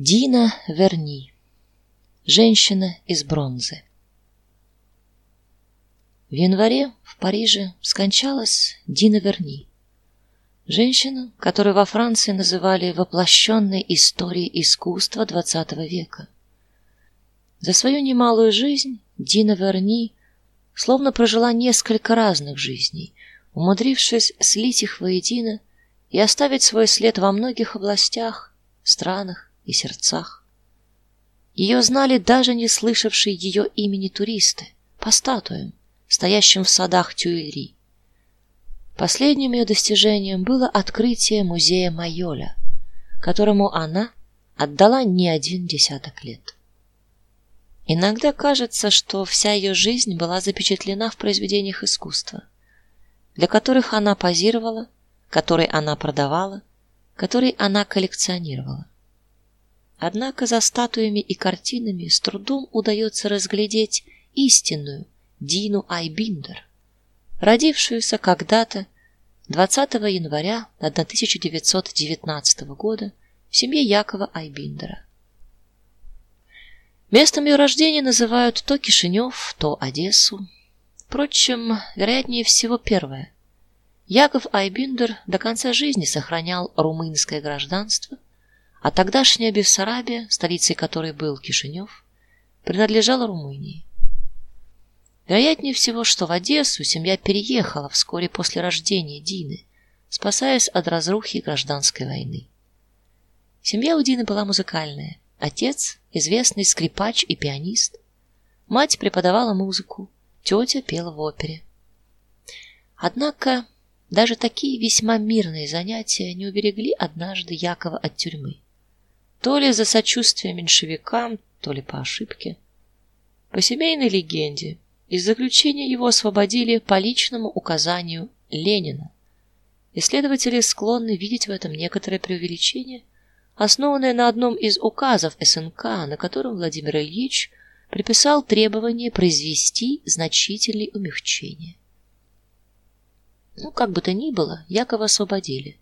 Дина Верни. Женщина из бронзы. В январе в Париже скончалась Дина Верни. Женщина, которую во Франции называли воплощенной историей искусства XX века. За свою немалую жизнь Дина Верни словно прожила несколько разных жизней, умудрившись слить их воедино и оставить свой след во многих областях, странах и сердцах. Ее знали даже не слышавшие ее имени туристы по статуям, стоящим в садах Тюильри. Последним ее достижением было открытие музея Майоля, которому она отдала не один десяток лет. Иногда кажется, что вся ее жизнь была запечатлена в произведениях искусства, для которых она позировала, которые она продавала, которые она коллекционировала. Однако за статуями и картинами с трудом удается разглядеть истинную Дину Айбиндер, родившуюся когда-то 20 января 1919 года в семье Якова Айбиндера. Местом ее рождения называют то Кишинев, то Одессу. Впрочем, вероятнее всего первое. Яков Айбиндер до конца жизни сохранял румынское гражданство а тогдашняя Бессарабия, столицей которой был Кишинев, принадлежала Румынии. Вероятнее всего, что в Одессу семья переехала вскоре после рождения Дины, спасаясь от разрухи гражданской войны. Семья у Дины была музыкальная. Отец известный скрипач и пианист. Мать преподавала музыку, тетя пела в опере. Однако даже такие весьма мирные занятия не уберегли однажды Якова от тюрьмы. То ли за сочувствие меньшевикам, то ли по ошибке. По семейной легенде, из заключения его освободили по личному указанию Ленина. Исследователи склонны видеть в этом некоторое преувеличение, основанное на одном из указов СНК, на котором Владимир Ильич приписал требование произвести значительные умягчения. Ну, как бы то ни было, Якова освободили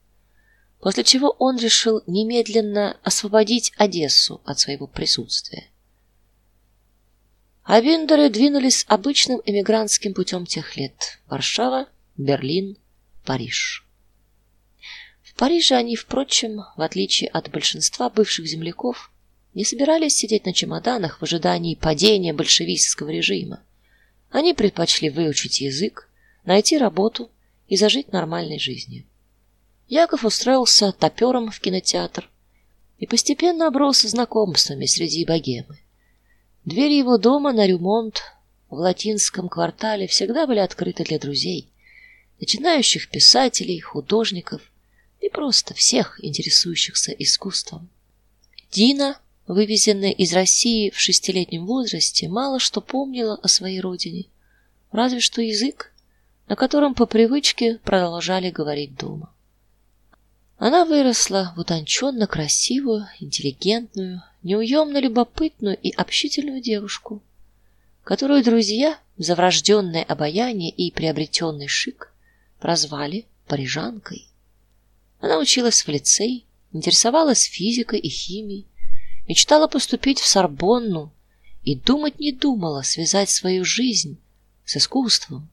после чего он решил немедленно освободить Одессу от своего присутствия. А двинулись обычным эмигрантским путем тех лет: Варшава, Берлин, Париж. В Париже они, впрочем, в отличие от большинства бывших земляков, не собирались сидеть на чемоданах в ожидании падения большевистского режима. Они предпочли выучить язык, найти работу и зажить нормальной жизнью. Яков устроился топером в кинотеатр и постепенно оброс знакомствами среди богемы. Двери его дома на ремонт в латинском квартале всегда были открыты для друзей, начинающих писателей, художников и просто всех интересующихся искусством. Дина, вывезенная из России в шестилетнем возрасте, мало что помнила о своей родине, разве что язык, на котором по привычке продолжали говорить дома. Она выросла в утонченно красивую, интеллигентную, неуемно любопытную и общительную девушку, которую друзья за врожденное обаяние и приобретенный шик прозвали парижанкой. Она училась в лицей, интересовалась физикой и химией, мечтала поступить в Сорбонну и думать не думала связать свою жизнь с искусством.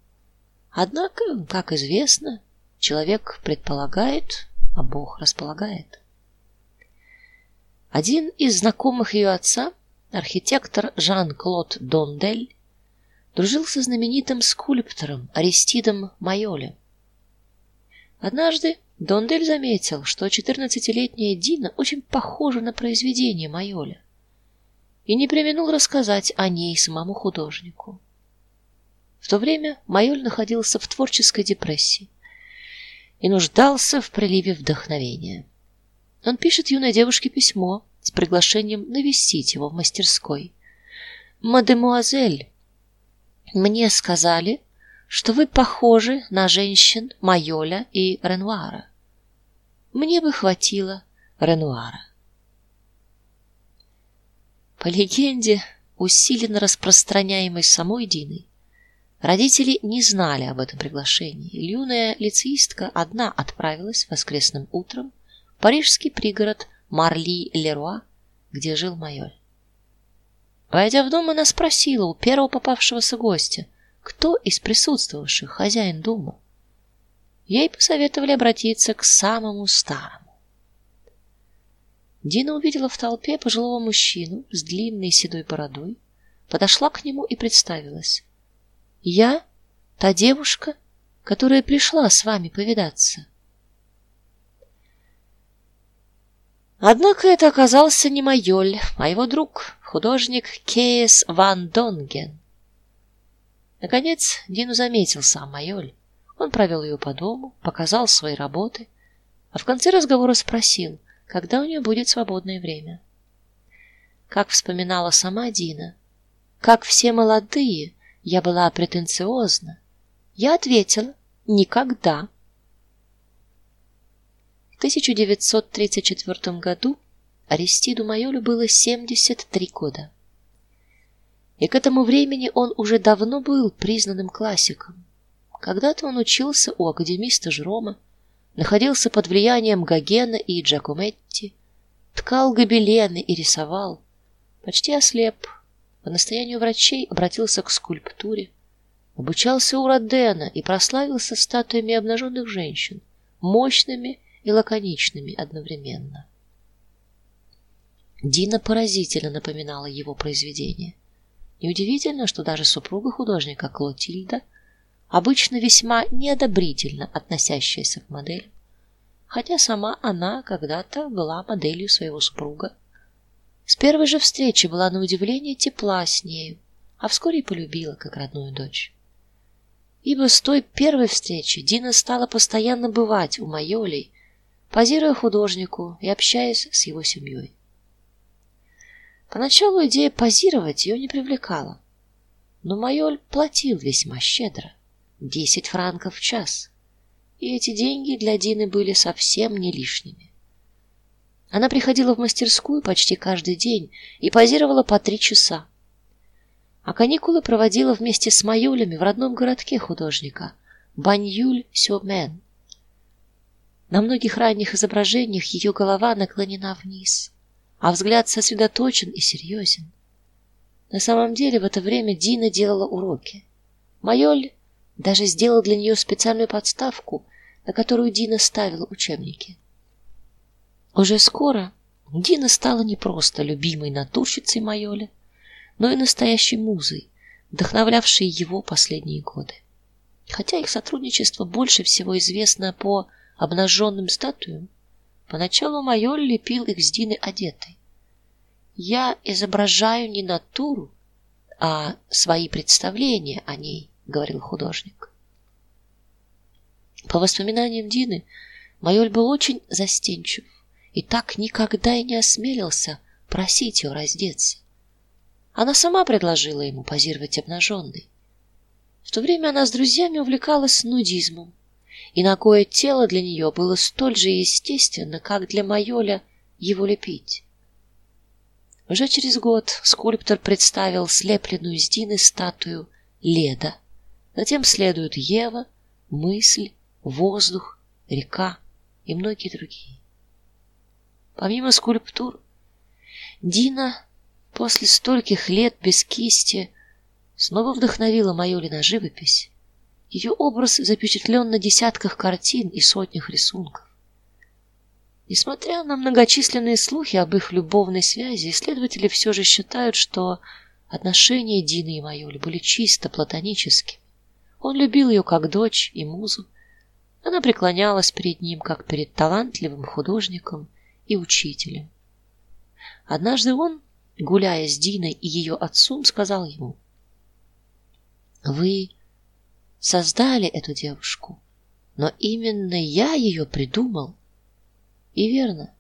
Однако, как известно, человек предполагает, а Бог располагает. Один из знакомых ее отца, архитектор Жан-Клод Дондель, дружил со знаменитым скульптором Аристидом Майолем. Однажды Дондель заметил, что четырнадцатилетняя Дина очень похожа на произведение Майоля, и не преминул рассказать о ней самому художнику. В то время Майоль находился в творческой депрессии и нуждался в приливе вдохновения. Он пишет юной девушке письмо с приглашением навестить его в мастерской. Мадемуазель, мне сказали, что вы похожи на женщин Майоля и Ренуара. Мне бы хватило Ренуара. По легенде, усиленно распространяемой самой Диной, Родители не знали об этом приглашении. Юная лицеистка одна отправилась воскресным утром в парижский пригород Марли-Леруа, где жил Майоль. Войдя в дом, она спросила у первого попавшегося гостя, кто из присутствовавших хозяин дома. Ей посоветовали обратиться к самому старому. Дина увидела в толпе пожилого мужчину с длинной седой бородой, подошла к нему и представилась. Я та девушка, которая пришла с вами повидаться. Однако это оказался не Майоль, а его друг, художник Кейс ван Донген. Наконец, Дину заметил сам Майоль. Он провел ее по дому, показал свои работы, а в конце разговора спросил, когда у нее будет свободное время. Как вспоминала сама Дина, как все молодые, я была претенциозна. Я ответила: никогда. В 1934 году Аристиду Майолю было 73 года. И к этому времени он уже давно был признанным классиком. Когда-то он учился у академиста Жрома, находился под влиянием Гогена и Джакометти, ткал гобелены и рисовал. Почти ослеп, по настоянию врачей обратился к скульптуре, обучался у Родена и прославился статуями обнаженных женщин, мощными и лаконичными одновременно. Дина поразительно напоминала его произведение. Неудивительно, что даже супруга художника Клотильда обычно весьма неодобрительно относящаяся к модели, хотя сама она когда-то была моделью своего супруга. С первой же встречи была на удивление тепла с нею, а вскоре и полюбила как родную дочь. Ибо с той первой встречи Дина стала постоянно бывать у Майолей, позируя художнику и общаясь с его семьей. Поначалу идея позировать ее не привлекала, но Майоль платил весьма щедро. Десять франков в час. И эти деньги для Дины были совсем не лишними. Она приходила в мастерскую почти каждый день и позировала по три часа. А каникулы проводила вместе с Маюлями в родном городке художника Баньюль-Сюмен. На многих ранних изображениях ее голова наклонена вниз, а взгляд сосредоточен и серьезен. На самом деле в это время Дина делала уроки. Майоль даже сделал для нее специальную подставку, на которую Дина ставила учебники. Уже скоро Дина стала не просто любимой натурщицей Майоля, но и настоящей музой, вдохновлявшей его последние годы. Хотя их сотрудничество больше всего известно по обнаженным статуям, поначалу Майоль лепил их с Диной одетой. Я изображаю не натуру, а свои представления о ней, говорил художник. По воспоминаниям Дины, Майоль был очень застенчив и так никогда и не осмелился просить ее раздеться. Она сама предложила ему позировать обнаженной. В то время она с друзьями увлекалась нудизмом, и ногое тело для нее было столь же естественно, как для Майоля его лепить. Уже через год скульптор представил слепленную из Дины статую Леда. Затем следуют Ева, мысль, воздух, река и многие другие. Помимо скульптур, Дина после стольких лет без кисти снова вдохновила Майоли на живопись. Ее образ запечатлен на десятках картин и сотнях рисунков. Несмотря на многочисленные слухи об их любовной связи, исследователи все же считают, что отношения Дины и Майоли были чисто платоническими. Он любил ее как дочь и музу. Она преклонялась перед ним как перед талантливым художником и учителем. Однажды он, гуляя с Диной и ее отцом, сказал ему: "Вы создали эту девушку, но именно я ее придумал". И верно.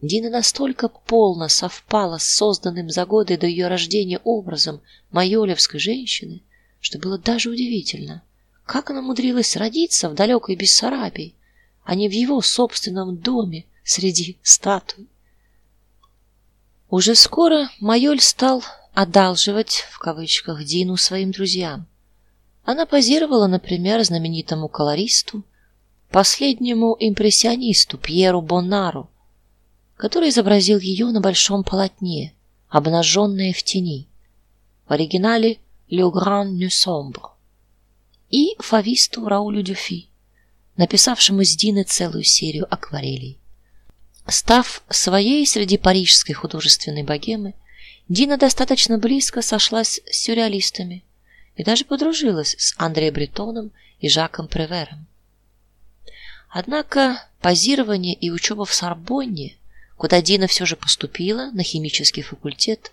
Дина настолько полно совпала с созданным за годы до ее рождения образом майолевской женщины, что было даже удивительно, как она умудрилась родиться в далекой Бессарабии, а не в его собственном доме среди статуй. Уже скоро Майоль стал одалживать в кавычках Дину своим друзьям. Она позировала, например, знаменитому колористу, последнему импрессионисту Пьеру Боннару, который изобразил ее на большом полотне, обнаженная в тени. В оригинале Le Grand Nu Sombre. И фависту Раулю Дюфи, написавшему с Дины целую серию акварелей. Став своей среди парижской художественной богемы, Дина достаточно близко сошлась с сюрреалистами и даже подружилась с Андре Бретоном и Жаком Превером. Однако позирование и учеба в Сорбонне, куда Дина все же поступила на химический факультет,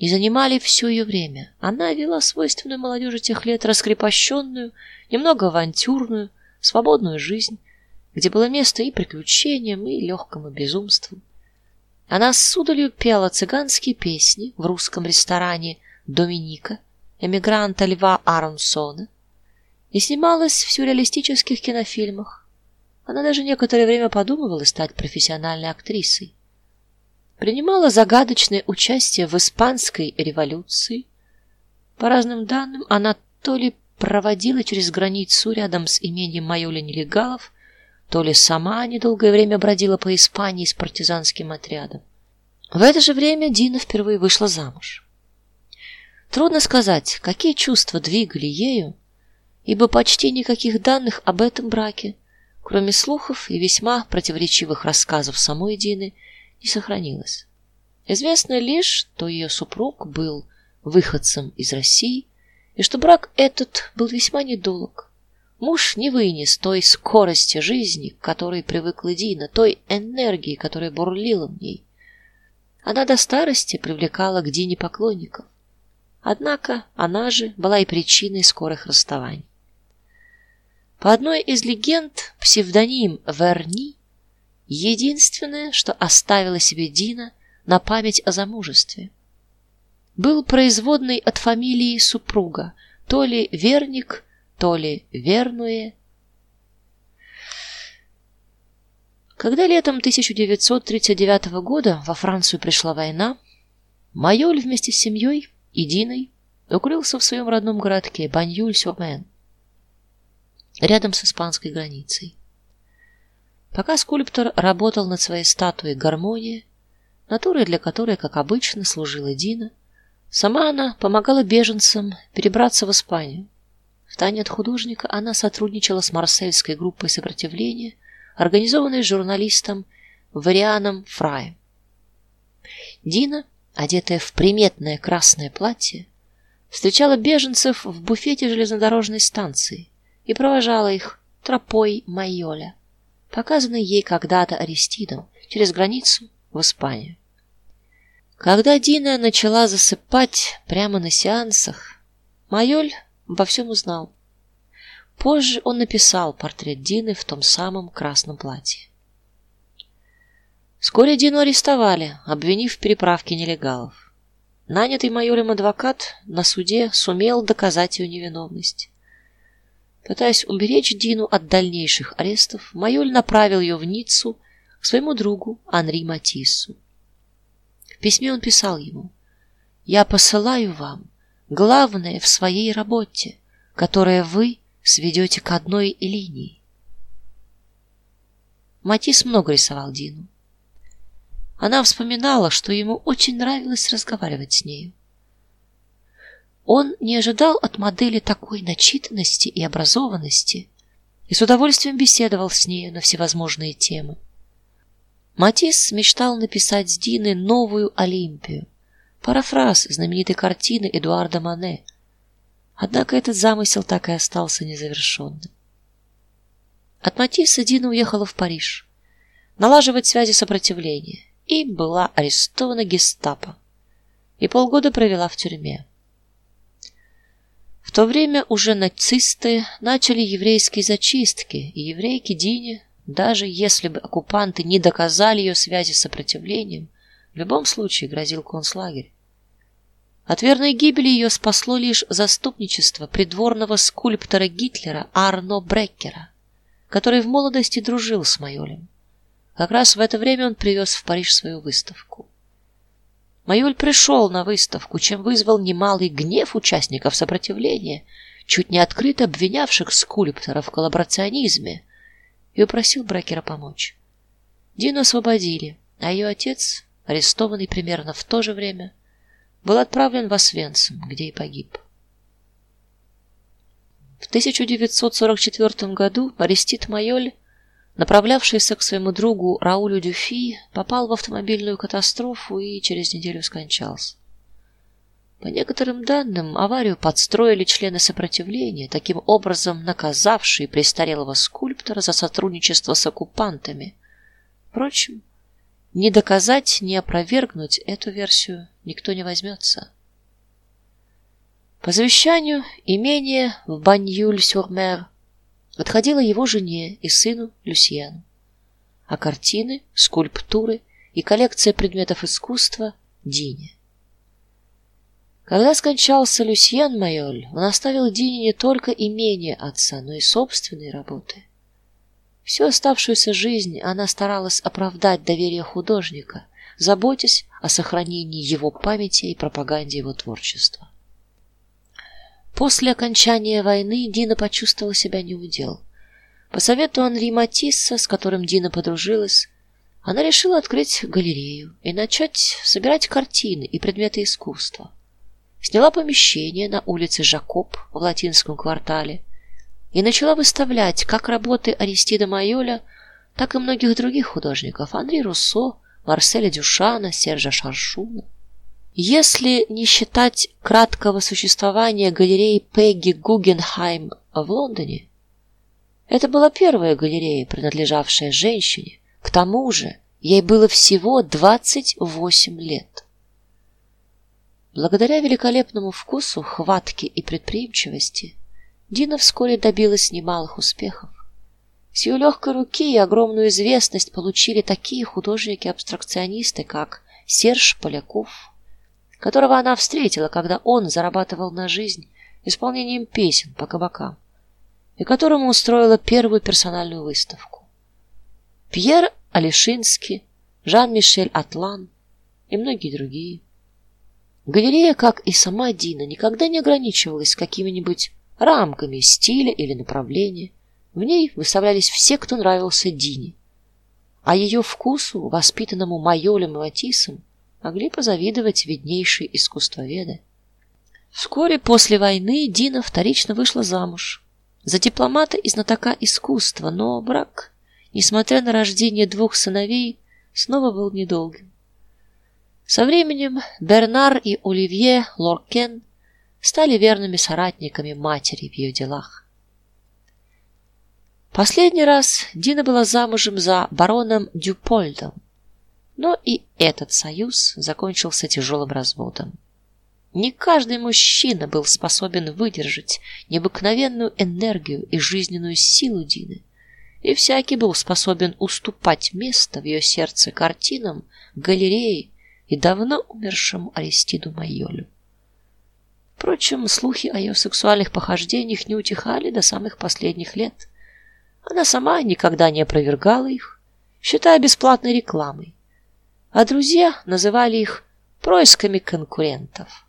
не занимали все ее время. Она вела свойственную молодежи тех лет раскрепощенную, немного авантюрную, свободную жизнь, где было место и приключениям, и легкому безумству. Она с судалью пела цыганские песни в русском ресторане Доминика, эмигранта Льва Аронсона, и снималась в сюрреалистических кинофильмах. Она даже некоторое время подумывала стать профессиональной актрисой. Принимала загадочное участие в испанской революции. По разным данным, она то ли проводила через границу рядом с имением Майоля нелегалов, то ли сама недолгое время бродила по Испании с партизанским отрядом. В это же время Дина впервые вышла замуж. Трудно сказать, какие чувства двигали ею, ибо почти никаких данных об этом браке, кроме слухов и весьма противоречивых рассказов самой Дины, не сохранилось. Известно лишь, что ее супруг был выходцем из России и что брак этот был весьма недолг. Муж не вынес той скорости жизни, к которой привыкла Дина, той энергии, которая бурлила в ней. Она до старости привлекала к Дине поклонников. Однако она же была и причиной скорых расставаний. По одной из легенд, псевдоним Верни единственное, что оставила себе Дина на память о замужестве. Был производный от фамилии супруга, то ли Верник, то ли Вернуе. Когда летом 1939 года во Францию пришла война, Майоль вместе с семьей и Диной укрылся в своем родном городке Баньюль-сюр-Мен, рядом с испанской границей. Пока скульптор работал над своей статуей Гармония, натурой для которой, как обычно, служила Дина, сама она помогала беженцам перебраться в Испанию. Втайне от художника она сотрудничала с марсельской группой сопротивления, организованной журналистом Варианом Фраем. Дина, одетая в приметное красное платье, встречала беженцев в буфете железнодорожной станции и провожала их тропой Майоля, показанной ей когда-то Аристидом через границу в Испанию. Когда Дина начала засыпать прямо на сеансах, Майоль обо всем узнал. Позже он написал портрет Дины в том самом красном платье. Вскоре Дину арестовали, обвинив в переправке нелегалов. Нанятый майором адвокат на суде сумел доказать ее невиновность. Пытаясь уберечь Дину от дальнейших арестов, майор направил ее в Ниццу к своему другу Анри Матиссу. В письме он писал ему: "Я посылаю вам главное в своей работе, которое вы сведете к одной линии. Матис много рисовал Дину. Она вспоминала, что ему очень нравилось разговаривать с ней. Он не ожидал от модели такой начитанности и образованности и с удовольствием беседовал с ней на всевозможные темы. Матис мечтал написать с Диной новую Олимпию, Парафраз знаменитой картины Эдуарда Мане. Однако этот замысел так и остался незавершенным. От Матисса Дина уехала в Париж, налаживать связи сопротивления, и была арестована Гестапо. И полгода провела в тюрьме. В то время уже нацисты начали еврейские зачистки, и еврейки Дине, даже если бы оккупанты не доказали ее связи с сопротивлением, в любом случае грозил концлагерь. От верной гибели ее спасло лишь заступничество придворного скульптора Гитлера Арно Бреккера, который в молодости дружил с Майолем. Как раз в это время он привез в Париж свою выставку. Майоль пришел на выставку, чем вызвал немалый гнев участников сопротивления, чуть не открыто обвинявших скульптора в коллаборационизме, и упросил Бреккера помочь. Дину освободили, а ее отец, арестованный примерно в то же время, был отправлен в Освенцим, где и погиб. В 1944 году Арестит Майоль, направлявшийся к своему другу Раулю Дюфи, попал в автомобильную катастрофу и через неделю скончался. По некоторым данным, аварию подстроили члены сопротивления, таким образом наказавшие престарелого скульптора за сотрудничество с оккупантами. Впрочем, ни доказать, ни опровергнуть эту версию никто не возьмется. По завещанию имение в Баньюль-сюр-Мер отходило его жене и сыну Люсьену, а картины, скульптуры и коллекция предметов искусства Дине. Когда скончался Люсьен Майоль, он оставил Дине не только имение отца, но и собственные работы. Всю оставшуюся жизнь она старалась оправдать доверие художника, заботясь о сохранении его памяти и пропаганде его творчества. После окончания войны Дина почувствовала себя неудел. По совету Анри Матисса, с которым Дина подружилась, она решила открыть галерею и начать собирать картины и предметы искусства сняла помещение на улице Жакоб в латинском квартале и начала выставлять как работы Аристида Майоля, так и многих других художников: Анри Руссо, Марселя Дюшана, Сержа Шаршуна. Если не считать краткого существования галереи Пегги Гугенхайм в Лондоне, это была первая галерея, принадлежавшая женщине. К тому же, ей было всего 28 лет. Благодаря великолепному вкусу, хватке и предприимчивости Дина вскоре добилась немалых успехов. С ее легкой руки и огромную известность получили такие художники-абстракционисты, как Серж Поляков, которого она встретила, когда он зарабатывал на жизнь исполнением песен по кабакам, и которому устроила первую персональную выставку. Пьер Алишинский, Жан-Мишель Атлан и многие другие. Галерея, как и сама Дина, никогда не ограничивалась какими-нибудь рамками стиля или направления. В ней выставлялись все, кто нравился Дине. А ее вкусу, воспитанному Майолем и Матиссом, могли позавидовать виднейшие искусствоведы. Вскоре после войны Дина вторично вышла замуж за дипломата и знатока искусства, но брак, несмотря на рождение двух сыновей, снова был недолгим. Со временем Бернар и Оливье Лоркен стали верными соратниками матери в ее делах. Последний раз Дина была замужем за бароном Дюпольдом, но и этот союз закончился тяжелым разводом. Не каждый мужчина был способен выдержать необыкновенную энергию и жизненную силу Дины, и всякий был способен уступать место в ее сердце картинам, галереи и давно умершему Аристиду Майолю. Впрочем, слухи о ее сексуальных похождениях не утихали до самых последних лет. Она сама никогда не опровергала их, считая бесплатной рекламой, а друзья называли их происками конкурентов.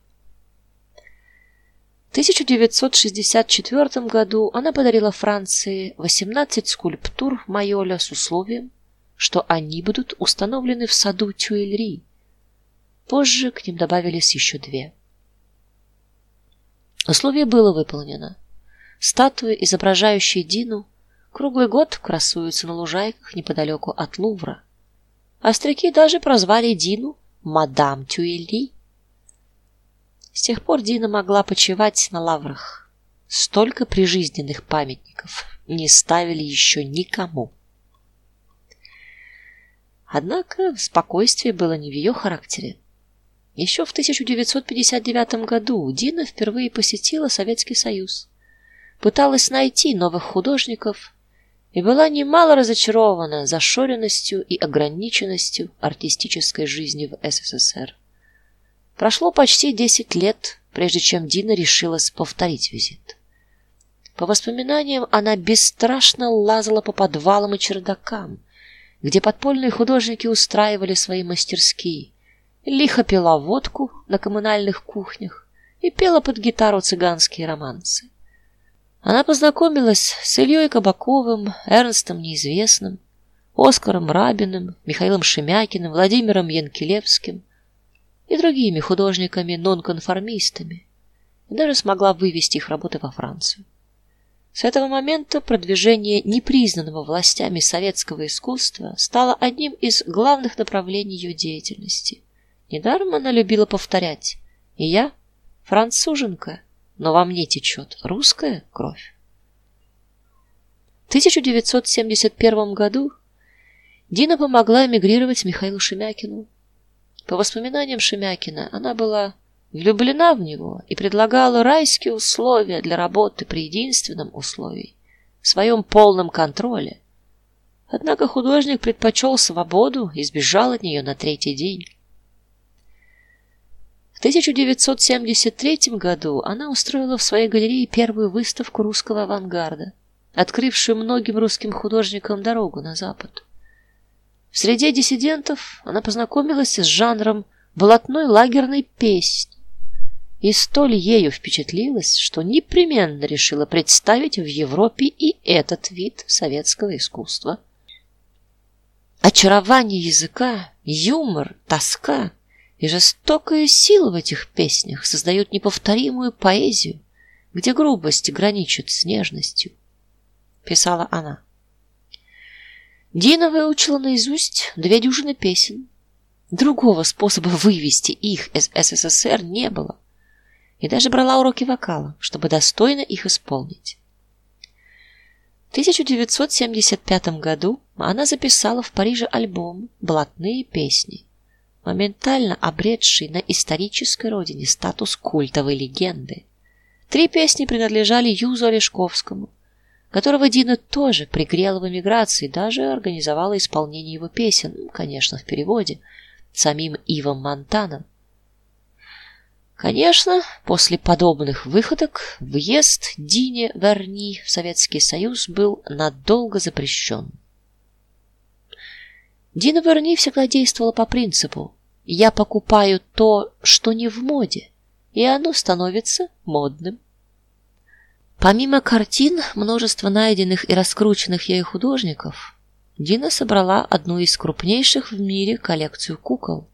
В 1964 году она подарила Франции 18 скульптур Майоля с условием, что они будут установлены в саду Тюильри, Позже к ним добавились еще две. Условие было выполнено. Статуи, изображающие Дину, круглый год красуются на лужайках неподалеку от Лувра. Остряки даже прозвали Дину мадам Тюильри. С тех пор Дина могла почивать на лаврах. Столько прижизненных памятников не ставили еще никому. Однако спокойствие было не в ее характере. Еще в 1959 году Дина впервые посетила Советский Союз, пыталась найти новых художников и была немало разочарована зашоренностью и ограниченностью артистической жизни в СССР. Прошло почти 10 лет, прежде чем Дина решилась повторить визит. По воспоминаниям, она бесстрашно лазала по подвалам и чердакам, где подпольные художники устраивали свои мастерские лихо пила водку на коммунальных кухнях и пела под гитару цыганские романсы. Она познакомилась с Ильей Кабаковым, Эрнстом Неизвестным, Оскаром Рабиным, Михаилом Шемякиным, Владимиром Янкелевским и другими художниками-нонконформистами, и даже смогла вывести их работы во Францию. С этого момента продвижение непризнанного властями советского искусства стало одним из главных направлений ее деятельности. Недаром она любила повторять: "И я француженка, но во мне течет русская кровь". В 1971 году Дина помогла эмигрировать Михаилу Шемякину. По воспоминаниям Шемякина, она была влюблена в него и предлагала райские условия для работы при единственном условии в своем полном контроле. Однако художник предпочел свободу и сбежал от нее на третий день. В 1973 году она устроила в своей галерее первую выставку русского авангарда, открывшую многим русским художникам дорогу на запад. В среде диссидентов она познакомилась с жанром блатной лагерной песни и столь ею впечатлилась, что непременно решила представить в Европе и этот вид советского искусства. Очарование языка, юмор, тоска и жестокая сила в этих песнях создают неповторимую поэзию, где грубость граничит с нежностью, писала она. Дина выучила наизусть две дюжины песен. Другого способа вывести их из СССР не было и даже брала уроки вокала, чтобы достойно их исполнить. В 1975 году она записала в Париже альбом Блатные песни, моментально обретший на исторической родине статус культовой легенды. Три песни принадлежали Юзу Олешковскому, которого Дина тоже пригрела в эмиграции, даже организовала исполнение его песен, конечно, в переводе самим Ивом Монтаном. Конечно, после подобных выходок въезд Дине Верни в Советский Союз был надолго запрещен. Дина Верни всегда действовала по принципу: я покупаю то, что не в моде, и оно становится модным. Помимо картин, множество найденных и раскрученных ею художников, Дина собрала одну из крупнейших в мире коллекцию кукол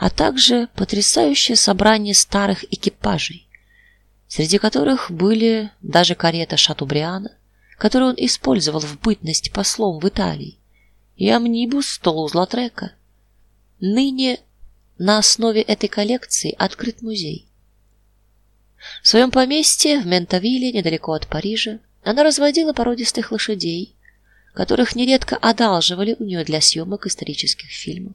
а также потрясающее собрание старых экипажей, среди которых были даже карета Шатубриана, которую он использовал в бытность послом в Италии, и амнибус Толуз-Латрека. Ныне на основе этой коллекции открыт музей. В своем поместье в Ментавиле, недалеко от Парижа, она разводила породистых лошадей, которых нередко одалживали у нее для съемок исторических фильмов.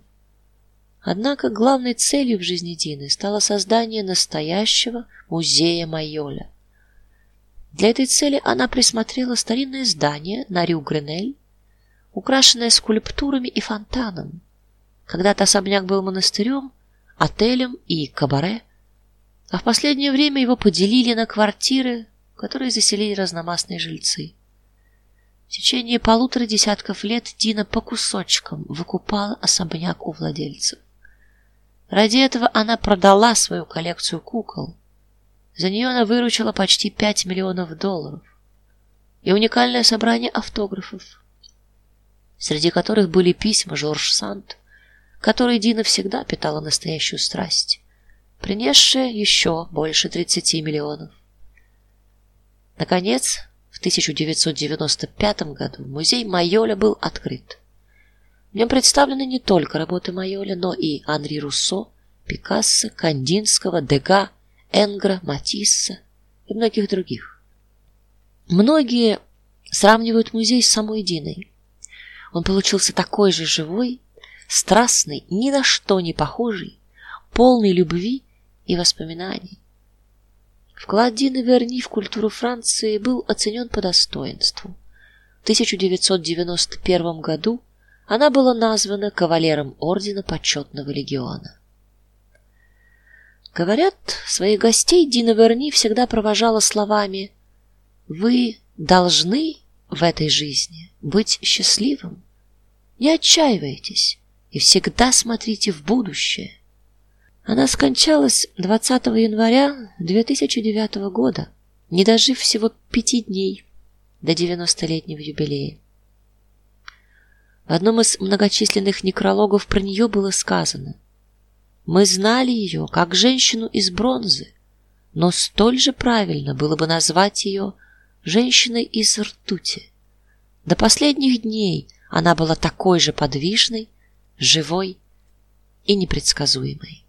Однако главной целью в жизни Дины стало создание настоящего музея Майоля. Для этой цели она присмотрела старинное здание на Рю-Гренель, украшенное скульптурами и фонтаном. Когда-то особняк был монастырем, отелем и кабаре, а в последнее время его поделили на квартиры, которые заселили разномастные жильцы. В течение полутора десятков лет Дина по кусочкам выкупала особняк у владельцев. Ради этого она продала свою коллекцию кукол. За нее она выручила почти 5 миллионов долларов. И уникальное собрание автографов, среди которых были письма Жорж Санд, которой Дина всегда питала настоящую страсть, принесшая еще больше 30 миллионов. Наконец, в 1995 году музей Майоля был открыт. В нем представлены не только работы Майоля, но и Анри Руссо, Пикассо, Кандинского, Дега, Энгра, Матисса и многих других. Многие сравнивают музей с самой Диной. Он получился такой же живой, страстный, ни на что не похожий, полный любви и воспоминаний. Вклад Дины Верни в культуру Франции был оценен по достоинству. В 1991 году она была названа кавалером ордена почетного легиона. Говорят, своих гостей Дина Верни всегда провожала словами: "Вы должны в этой жизни быть счастливым. Не отчаивайтесь и всегда смотрите в будущее". Она скончалась 20 января 2009 года, не дожив всего пяти дней до девяностолетнего юбилея. В одном из многочисленных некрологов про нее было сказано: "Мы знали ее как женщину из бронзы, но столь же правильно было бы назвать ее женщиной из ртути. До последних дней она была такой же подвижной, живой и непредсказуемой".